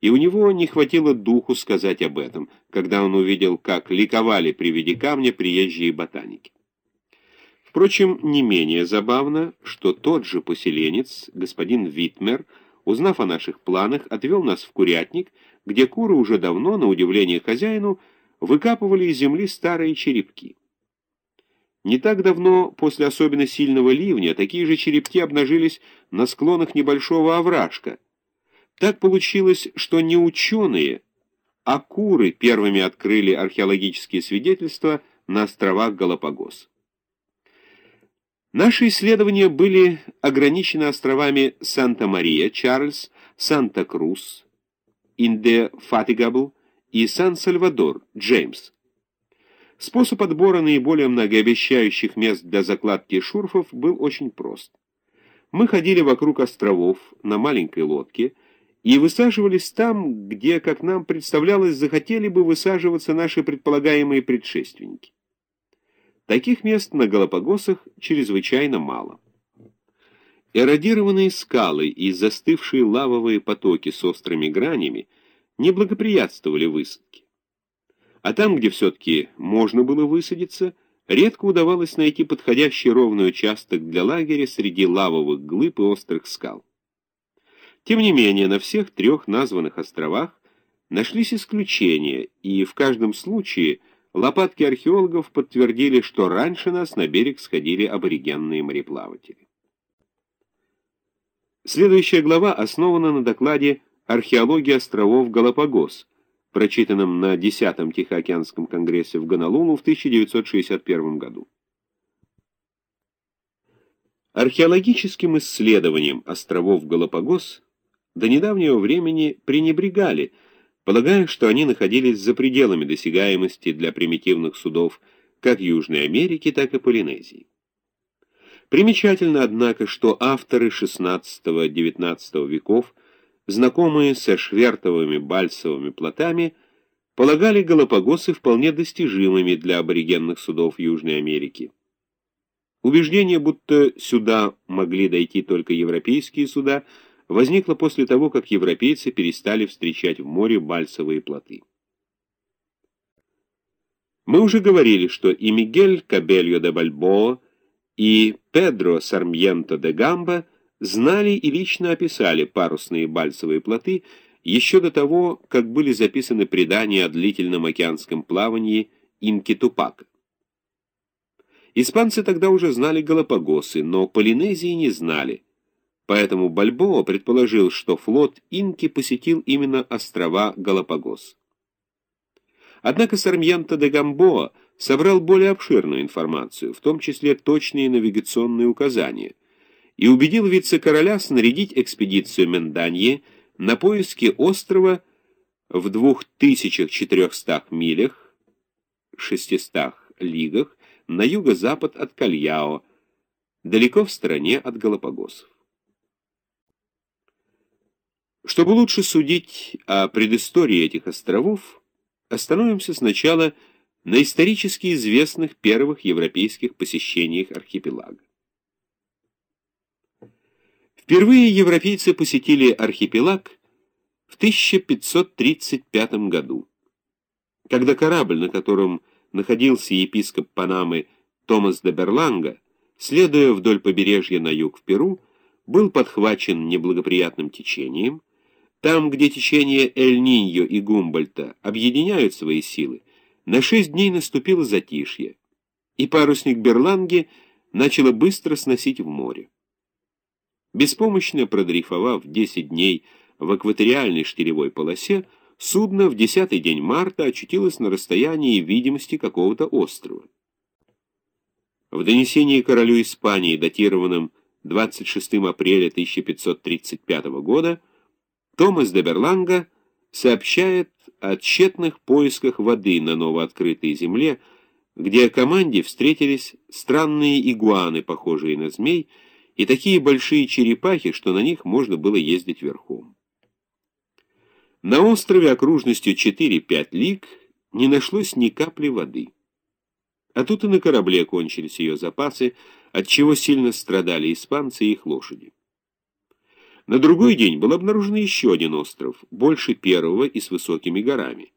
и у него не хватило духу сказать об этом, когда он увидел, как ликовали при виде камня приезжие ботаники. Впрочем, не менее забавно, что тот же поселенец, господин Витмер, узнав о наших планах, отвел нас в курятник, где куры уже давно, на удивление хозяину, выкапывали из земли старые черепки. Не так давно, после особенно сильного ливня, такие же черепки обнажились на склонах небольшого овражка. Так получилось, что не ученые, а куры первыми открыли археологические свидетельства на островах Галапагос. Наши исследования были ограничены островами Санта-Мария, Чарльз, Санта-Крус, Индефатигабл и Сан-Сальвадор, Джеймс. Способ отбора наиболее многообещающих мест для закладки шурфов был очень прост. Мы ходили вокруг островов на маленькой лодке и высаживались там, где, как нам представлялось, захотели бы высаживаться наши предполагаемые предшественники. Таких мест на Галапагосах чрезвычайно мало. Эродированные скалы и застывшие лавовые потоки с острыми гранями не благоприятствовали высадке. А там, где все-таки можно было высадиться, редко удавалось найти подходящий ровный участок для лагеря среди лавовых глыб и острых скал. Тем не менее, на всех трех названных островах нашлись исключения, и в каждом случае – Лопатки археологов подтвердили, что раньше нас на берег сходили аборигенные мореплаватели. Следующая глава основана на докладе «Археология островов Галапагос», прочитанном на 10-м Тихоокеанском конгрессе в Гонолулу в 1961 году. Археологическим исследованием островов Галапагос до недавнего времени пренебрегали – полагая, что они находились за пределами досягаемости для примитивных судов как Южной Америки, так и Полинезии. Примечательно, однако, что авторы XVI-XIX веков, знакомые со швертовыми бальсовыми плотами, полагали Галапагосы вполне достижимыми для аборигенных судов Южной Америки. Убеждение, будто сюда могли дойти только европейские суда – возникла после того, как европейцы перестали встречать в море бальсовые плоты. Мы уже говорили, что и Мигель Кабельо де Бальбоа, и Педро Сармьенто де Гамба знали и лично описали парусные бальсовые плоты еще до того, как были записаны предания о длительном океанском плавании Инки Тупака. Испанцы тогда уже знали Галапагосы, но Полинезии не знали – Поэтому Бальбоа предположил, что флот Инки посетил именно острова Галапагос. Однако Сармьянто де Гамбоа собрал более обширную информацию, в том числе точные навигационные указания, и убедил вице-короля снарядить экспедицию Менданье на поиски острова в 2400 милях, 600 лигах, на юго-запад от Кальяо, далеко в стороне от Галапагосов. Чтобы лучше судить о предыстории этих островов, остановимся сначала на исторически известных первых европейских посещениях архипелага. Впервые европейцы посетили архипелаг в 1535 году, когда корабль, на котором находился епископ Панамы Томас де Берланга, следуя вдоль побережья на юг в Перу, был подхвачен неблагоприятным течением, там, где течение Эль-Ниньо и Гумбольта объединяют свои силы, на шесть дней наступило затишье, и парусник Берланги начало быстро сносить в море. Беспомощно продрейфовав 10 дней в экваториальной штилевой полосе, судно в десятый день марта очутилось на расстоянии видимости какого-то острова. В донесении королю Испании, датированном 26 апреля 1535 года, Томас де Берланга сообщает о тщетных поисках воды на новооткрытой земле, где команде встретились странные игуаны, похожие на змей, и такие большие черепахи, что на них можно было ездить верхом. На острове окружностью 4-5 лиг не нашлось ни капли воды. А тут и на корабле кончились ее запасы, от чего сильно страдали испанцы и их лошади. На другой день был обнаружен еще один остров, больше первого и с высокими горами.